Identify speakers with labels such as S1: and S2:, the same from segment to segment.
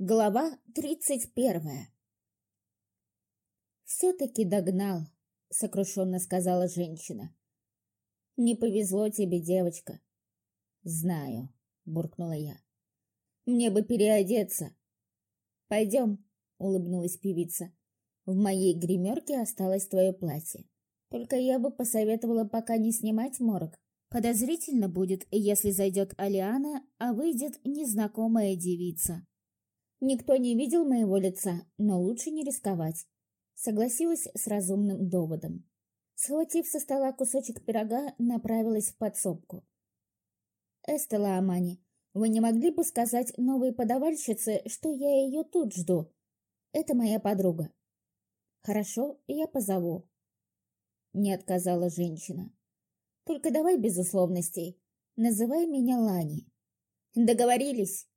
S1: Глава тридцать первая «Все-таки догнал», — сокрушенно сказала женщина. «Не повезло тебе, девочка». «Знаю», — буркнула я. «Мне бы переодеться». «Пойдем», — улыбнулась певица. «В моей гримерке осталось твое платье. Только я бы посоветовала пока не снимать морок. Подозрительно будет, если зайдет Алиана, а выйдет незнакомая девица». Никто не видел моего лица, но лучше не рисковать. Согласилась с разумным доводом. Схватив со стола кусочек пирога, направилась в подсобку. «Эстела Амани, вы не могли бы сказать новой подавальщице, что я ее тут жду? Это моя подруга». «Хорошо, я позову». Не отказала женщина. «Только давай без условностей. Называй меня Лани». «Договорились?»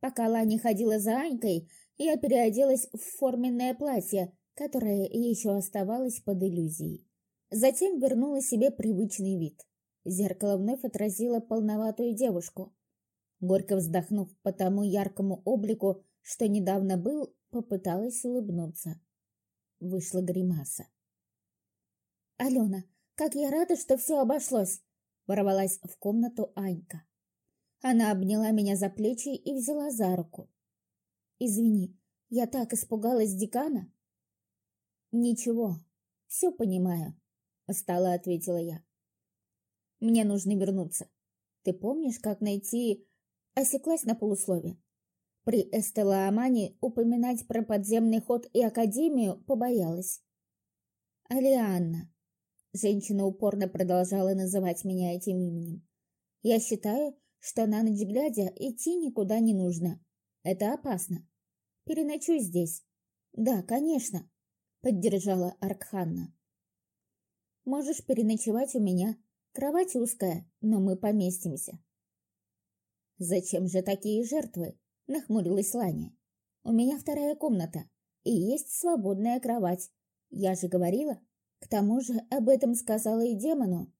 S1: Пока Лани ходила за Анькой, я переоделась в форменное платье, которое еще оставалось под иллюзией. Затем вернула себе привычный вид. Зеркало вновь отразило полноватую девушку. Горько вздохнув по тому яркому облику, что недавно был, попыталась улыбнуться. Вышла гримаса. «Алена, как я рада, что все обошлось!» ворвалась в комнату Анька. Она обняла меня за плечи и взяла за руку. «Извини, я так испугалась декана». «Ничего, все понимаю», — устало ответила я. «Мне нужно вернуться. Ты помнишь, как найти...» Осеклась на полуслове. При Эстелаамане упоминать про подземный ход и академию побоялась. «Алианна», — женщина упорно продолжала называть меня этим именем, «я считаю, что на ночь глядя идти никуда не нужно. Это опасно. Переночуй здесь. Да, конечно, поддержала Аркханна. Можешь переночевать у меня. Кровать узкая, но мы поместимся. Зачем же такие жертвы? Нахмурилась Ланя. У меня вторая комната и есть свободная кровать. Я же говорила. К тому же об этом сказала и демону.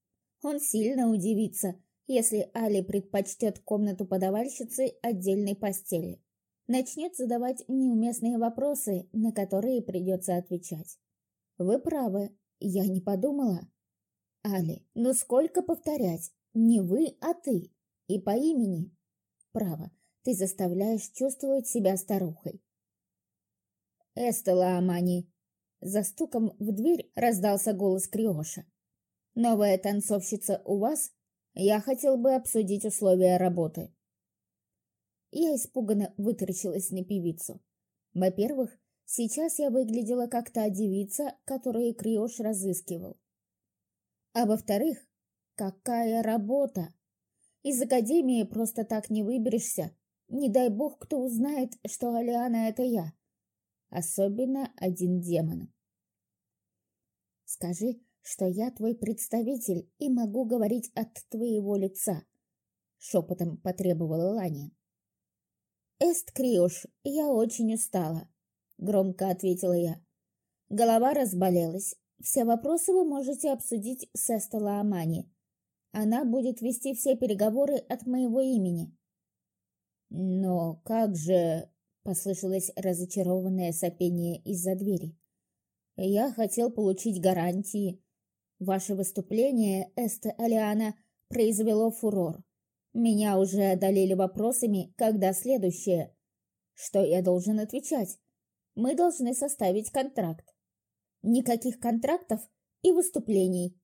S1: Он сильно удивится, если Али предпочтет комнату подавальщицы отдельной постели. Начнет задавать неуместные вопросы, на которые придется отвечать. Вы правы, я не подумала. Али, ну сколько повторять? Не вы, а ты. И по имени. Право, ты заставляешь чувствовать себя старухой. Эстела Амани. За стуком в дверь раздался голос Криоша. Новая танцовщица у вас? Я хотел бы обсудить условия работы. Я испуганно вытаращилась на певицу. Во-первых, сейчас я выглядела как та девица, которую Криош разыскивал. А во-вторых, какая работа! Из академии просто так не выберешься. Не дай бог, кто узнает, что Алиана — это я. Особенно один демон. Скажи, что я твой представитель и могу говорить от твоего лица», — шепотом потребовала Ланя. «Эст Криош, я очень устала», — громко ответила я. Голова разболелась. Все вопросы вы можете обсудить с Эстела Амани. Она будет вести все переговоры от моего имени. «Но как же...» — послышалось разочарованное сопение из-за двери. «Я хотел получить гарантии, Ваше выступление, Эста Алиана, произвело фурор. Меня уже одолели вопросами, когда следующее. Что я должен отвечать? Мы должны составить контракт. Никаких контрактов и выступлений.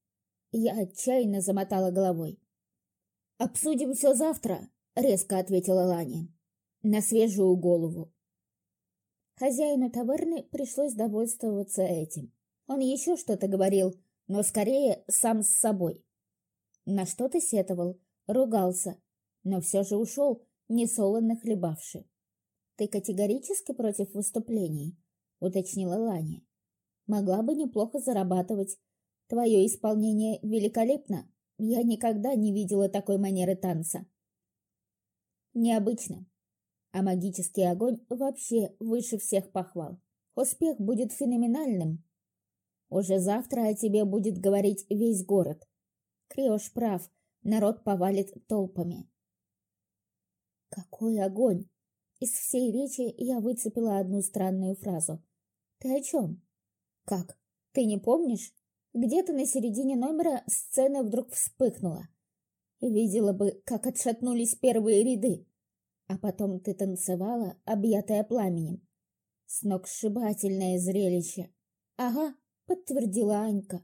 S1: Я отчаянно замотала головой. «Обсудим все завтра», — резко ответила Ланя. «На свежую голову». Хозяину таверны пришлось довольствоваться этим. Он еще что-то говорил, но скорее сам с собой. На что-то сетовал, ругался, но все же ушел, несолоно хлебавши. «Ты категорически против выступлений?» — уточнила Ланя. «Могла бы неплохо зарабатывать. Твое исполнение великолепно. Я никогда не видела такой манеры танца». «Необычно. А магический огонь вообще выше всех похвал. Успех будет феноменальным, уже завтра о тебе будет говорить весь город. Криош прав, народ повалит толпами. Какой огонь! Из всей речи я выцепила одну странную фразу. «Ты о чем?» «Как? Ты не помнишь?» Где-то на середине номера сцена вдруг вспыхнула. Видела бы, как отшатнулись первые ряды. А потом ты танцевала, объятая пламенем. Сногсшибательное зрелище. Ага, подтвердила Анька.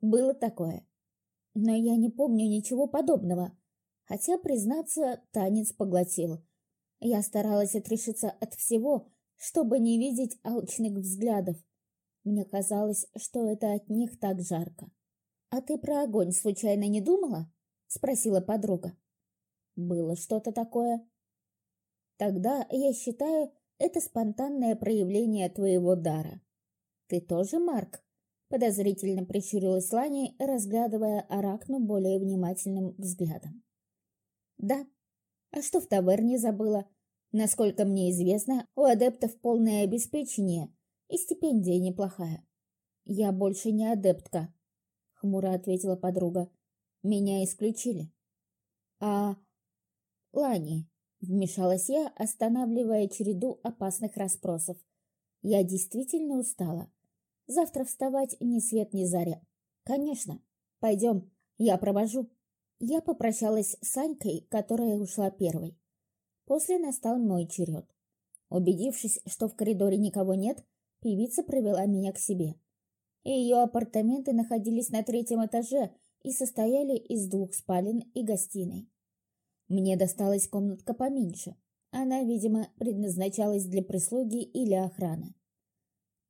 S1: Было такое. Но я не помню ничего подобного. Хотя, признаться, танец поглотил. Я старалась отрешиться от всего, чтобы не видеть алчных взглядов. Мне казалось, что это от них так жарко. «А ты про огонь случайно не думала?» — спросила подруга. «Было что-то такое». «Тогда, я считаю, это спонтанное проявление твоего дара». «Ты тоже, Марк?» — подозрительно прищурилась Лани, разглядывая Аракну более внимательным взглядом. «Да. А что в таверне забыла? Насколько мне известно, у адептов полное обеспечение, и стипендия неплохая. Я больше не адептка, хмуро ответила подруга. Меня исключили. А Лани, вмешалась я, останавливая череду опасных расспросов. Я действительно устала. Завтра вставать ни свет ни заря. Конечно. Пойдем, я провожу. Я попрощалась с Санькой, которая ушла первой. После настал мой черед. Убедившись, что в коридоре никого нет, Певица провела меня к себе. Ее апартаменты находились на третьем этаже и состояли из двух спален и гостиной. Мне досталась комнатка поменьше. Она, видимо, предназначалась для прислуги или охраны.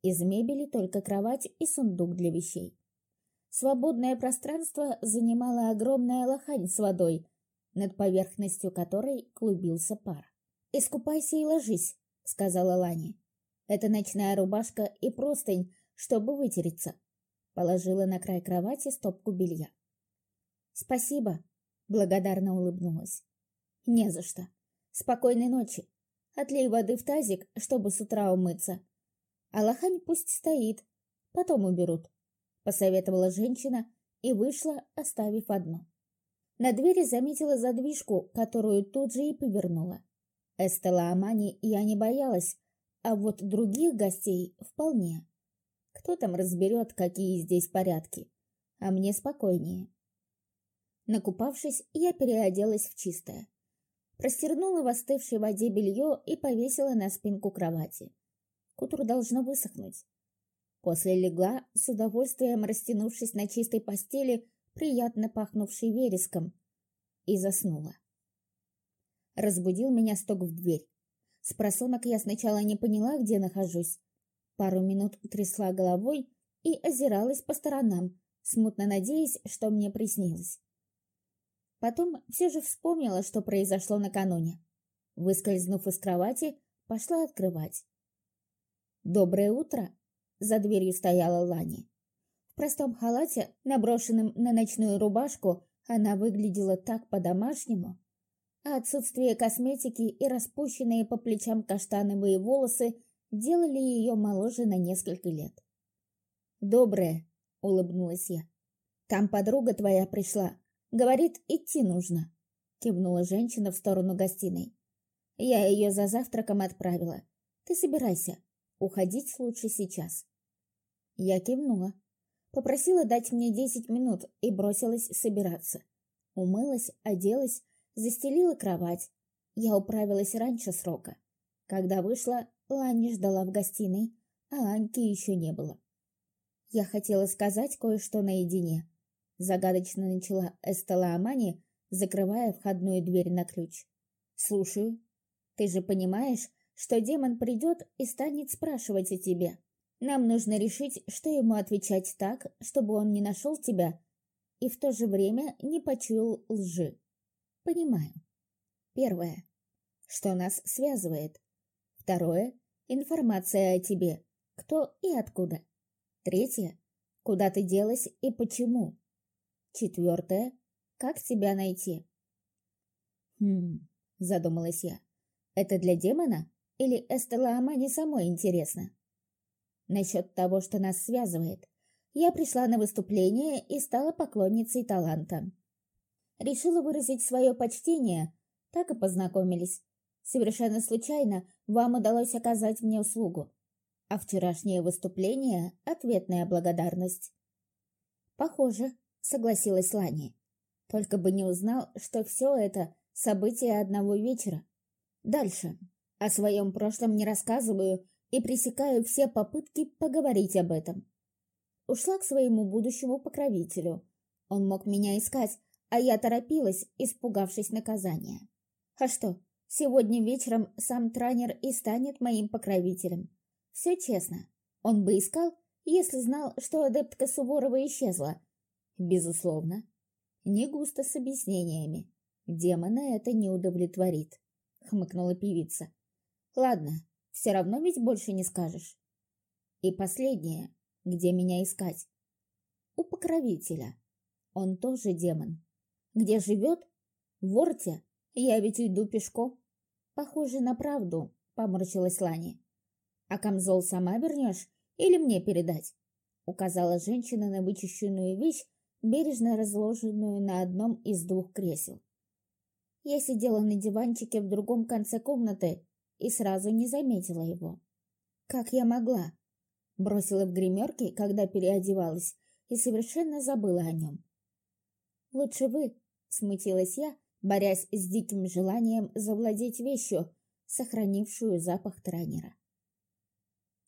S1: Из мебели только кровать и сундук для вещей. Свободное пространство занимала огромная лохань с водой, над поверхностью которой клубился пар. «Искупайся и ложись», — сказала Лани. Это ночная рубашка и простынь, чтобы вытереться. Положила на край кровати стопку белья. Спасибо, благодарно улыбнулась. Не за что. Спокойной ночи. Отлей воды в тазик, чтобы с утра умыться. А лохань пусть стоит, потом уберут, посоветовала женщина и вышла, оставив одно. На двери заметила задвижку, которую тут же и повернула. Эстела Амани я не боялась, а вот других гостей вполне. Кто там разберет, какие здесь порядки? А мне спокойнее. Накупавшись, я переоделась в чистое. Простернула в остывшей воде белье и повесила на спинку кровати. К утру должно высохнуть. После легла, с удовольствием растянувшись на чистой постели, приятно пахнувшей вереском, и заснула. Разбудил меня стук в дверь. С просонок я сначала не поняла, где нахожусь. Пару минут трясла головой и озиралась по сторонам, смутно надеясь, что мне приснилось. Потом все же вспомнила, что произошло накануне. Выскользнув из кровати, пошла открывать. «Доброе утро!» — за дверью стояла Лани. В простом халате, наброшенном на ночную рубашку, она выглядела так по-домашнему а отсутствие косметики и распущенные по плечам каштановые волосы делали ее моложе на несколько лет. «Доброе», — улыбнулась я. «Там подруга твоя пришла. Говорит, идти нужно», — кивнула женщина в сторону гостиной. «Я ее за завтраком отправила. Ты собирайся. Уходить лучше сейчас». Я кивнула. Попросила дать мне десять минут и бросилась собираться. Умылась, оделась, Застелила кровать. Я управилась раньше срока. Когда вышла, Ланни ждала в гостиной, а Аньки еще не было. Я хотела сказать кое-что наедине. Загадочно начала Эстела Амани, закрывая входную дверь на ключ. «Слушаю. Ты же понимаешь, что демон придет и станет спрашивать о тебе. Нам нужно решить, что ему отвечать так, чтобы он не нашел тебя и в то же время не почуял лжи. Понимаю. Первое. Что нас связывает. Второе. Информация о тебе. Кто и откуда. Третье. Куда ты делась и почему. Четвертое. Как тебя найти. Хм, задумалась я. Это для демона? Или Эстелаама не самой интересно? Насчет того, что нас связывает. Я пришла на выступление и стала поклонницей таланта. Решила выразить свое почтение, так и познакомились. Совершенно случайно вам удалось оказать мне услугу. А вчерашнее выступление — ответная благодарность. Похоже, согласилась Лани. Только бы не узнал, что все это — события одного вечера. Дальше. О своем прошлом не рассказываю и пресекаю все попытки поговорить об этом. Ушла к своему будущему покровителю. Он мог меня искать, а я торопилась, испугавшись наказания. А что, сегодня вечером сам тренер и станет моим покровителем. Все честно. Он бы искал, если знал, что адептка Суворова исчезла. Безусловно. Не густо с объяснениями. Демона это не удовлетворит, хмыкнула певица. Ладно, все равно ведь больше не скажешь. И последнее, где меня искать? У покровителя. Он тоже демон. Где живет? В Орте. Я ведь иду пешком. Похоже на правду, поморщилась Лани. А камзол сама вернешь или мне передать? Указала женщина на вычищенную вещь, бережно разложенную на одном из двух кресел. Я сидела на диванчике в другом конце комнаты и сразу не заметила его. Как я могла? Бросила в гримерке, когда переодевалась, и совершенно забыла о нем. «Лучше вы», — смутилась я, борясь с диким желанием завладеть вещью, сохранившую запах тренера.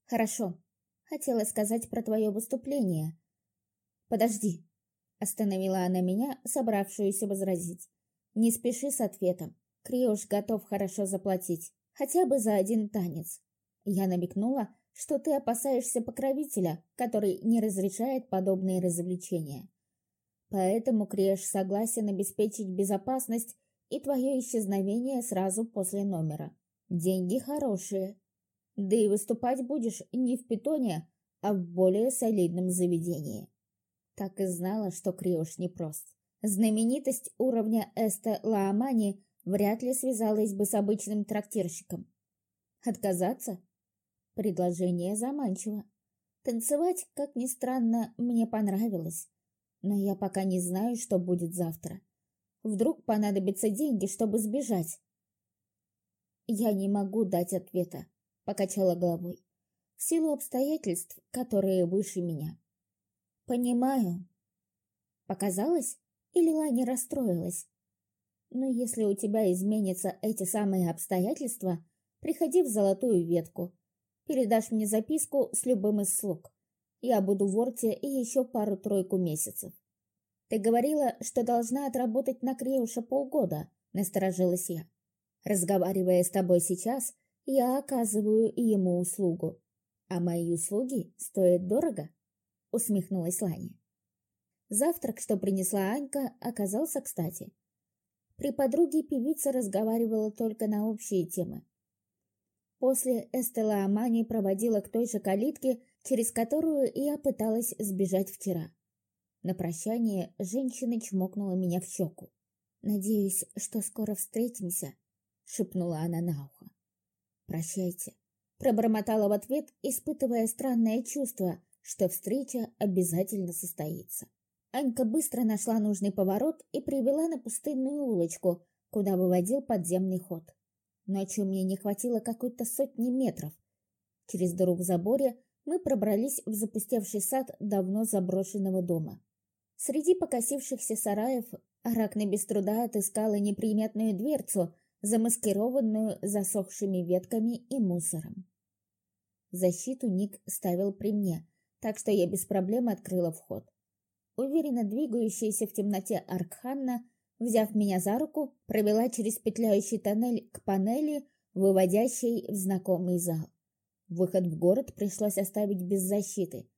S1: «Хорошо. Хотела сказать про твое выступление. Подожди», — остановила она меня, собравшуюся возразить. Не спеши с ответом. Криош готов хорошо заплатить. Хотя бы за один танец. Я намекнула, что ты опасаешься покровителя, который не разрешает подобные развлечения. Поэтому Криош согласен обеспечить безопасность и твое исчезновение сразу после номера. Деньги хорошие. Да и выступать будешь не в питоне, а в более солидном заведении. Так и знала, что Криош непрост. Знаменитость уровня Эста Лаамани вряд ли связалась бы с обычным трактирщиком. Отказаться? Предложение заманчиво. Танцевать, как ни странно, мне понравилось. Но я пока не знаю, что будет завтра. Вдруг понадобятся деньги, чтобы сбежать. Я не могу дать ответа, покачала головой. В силу обстоятельств, которые выше меня. Понимаю. Показалось? Или Лани расстроилась? Но если у тебя изменятся эти самые обстоятельства, приходи в золотую ветку. Передашь мне записку с любым из слуг. Я буду в Орте и еще пару-тройку месяцев. Ты говорила, что должна отработать на Креуша полгода, насторожилась я. Разговаривая с тобой сейчас, я оказываю ему услугу. А мои услуги стоят дорого, усмехнулась Ланя. Завтрак, что принесла Анька, оказался кстати. При подруге певица разговаривала только на общие темы. После Эстела Амани проводила к той же калитке, через которую я пыталась сбежать вчера. На прощание женщина чмокнула меня в щеку. «Надеюсь, что скоро встретимся», — шепнула она на ухо. «Прощайте», — пробормотала в ответ, испытывая странное чувство, что встреча обязательно состоится. Анька быстро нашла нужный поворот и привела на пустынную улочку, куда выводил подземный ход. Ночью мне не хватило какой-то сотни метров. Через дыру в заборе мы пробрались в запустевший сад давно заброшенного дома. Среди покосившихся сараев Аракна без труда отыскала неприметную дверцу, замаскированную засохшими ветками и мусором. Защиту Ник ставил при мне, так что я без проблем открыла вход. Уверенно двигающаяся в темноте Аркханна, взяв меня за руку, провела через петляющий тоннель к панели, выводящей в знакомый зал. Выход в город пришлось оставить без защиты.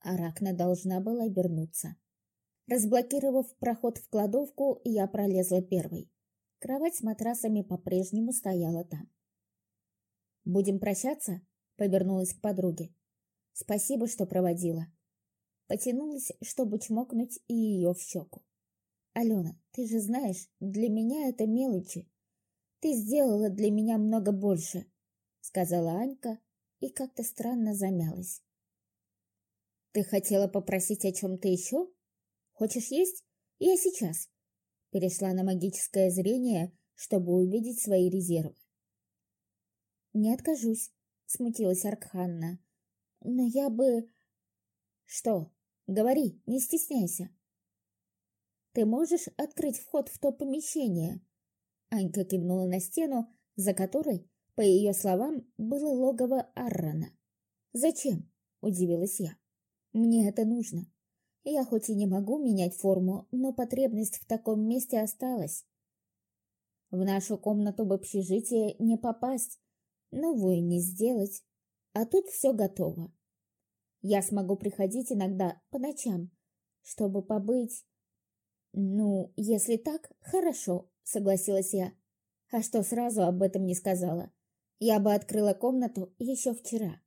S1: Аракна должна была обернуться. Разблокировав проход в кладовку, я пролезла первой. Кровать с матрасами по-прежнему стояла там. «Будем прощаться?» — повернулась к подруге. «Спасибо, что проводила потянулась, чтобы чмокнуть и ее в щеку. «Алена, ты же знаешь, для меня это мелочи. Ты сделала для меня много больше», — сказала Анька и как-то странно замялась. «Ты хотела попросить о чем-то еще? Хочешь есть? Я сейчас». Перешла на магическое зрение, чтобы увидеть свои резервы. «Не откажусь», — смутилась Аркханна. «Но я бы...» «Что? Говори, не стесняйся». «Ты можешь открыть вход в то помещение?» Анька кивнула на стену, за которой, по ее словам, было логово Аррона. «Зачем?» – удивилась я. «Мне это нужно. Я хоть и не могу менять форму, но потребность в таком месте осталась. В нашу комнату в общежитие не попасть, новую не сделать, а тут все готово. Я смогу приходить иногда по ночам, чтобы побыть... Ну, если так, хорошо, согласилась я. А что сразу об этом не сказала? Я бы открыла комнату еще вчера.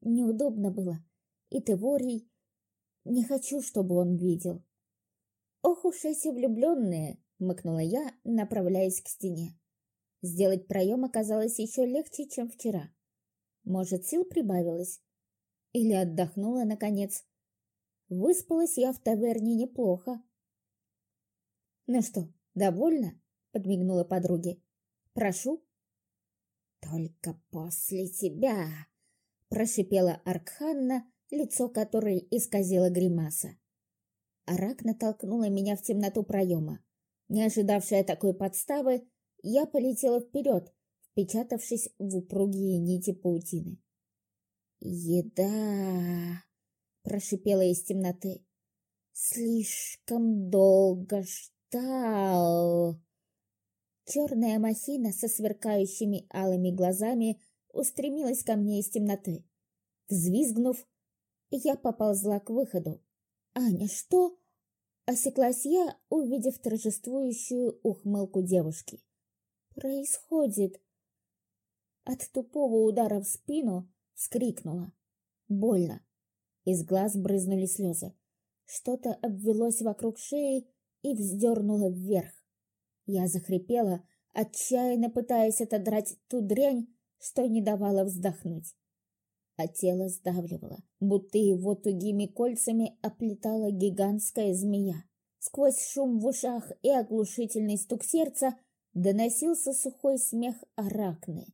S1: Неудобно было. И Теворий... Не хочу, чтобы он видел. Ох уж эти влюбленные, мыкнула я, направляясь к стене. Сделать проем оказалось еще легче, чем вчера. Может, сил прибавилось? Или отдохнула, наконец? Выспалась я в таверне неплохо. «Ну что, довольна?» — подмигнула подруге. «Прошу». «Только после тебя!» — прошипела Аркханна, лицо которой исказило гримаса. Арак натолкнула меня в темноту проема. Не ожидавшая такой подставы, я полетела вперед, впечатавшись в упругие нити паутины. «Еда!» — прошипела из темноты. «Слишком долго ждал!» Черная махина со сверкающими алыми глазами устремилась ко мне из темноты. Взвизгнув, я поползла к выходу. «Аня, что?» Осеклась я, увидев торжествующую ухмылку девушки. «Происходит!» От тупого удара в спину вскрикнула. Больно. Из глаз брызнули слезы. Что-то обвелось вокруг шеи и вздернуло вверх. Я захрипела, отчаянно пытаясь отодрать ту дрянь, что не давала вздохнуть а тело сдавливало, будто его тугими кольцами оплетала гигантская змея. Сквозь шум в ушах и оглушительный стук сердца доносился сухой смех Аракны.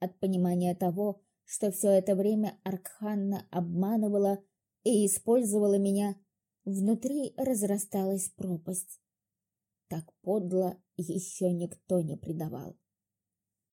S1: От понимания того, что все это время Аркханна обманывала и использовала меня, внутри разрасталась пропасть. Так подло еще никто не предавал.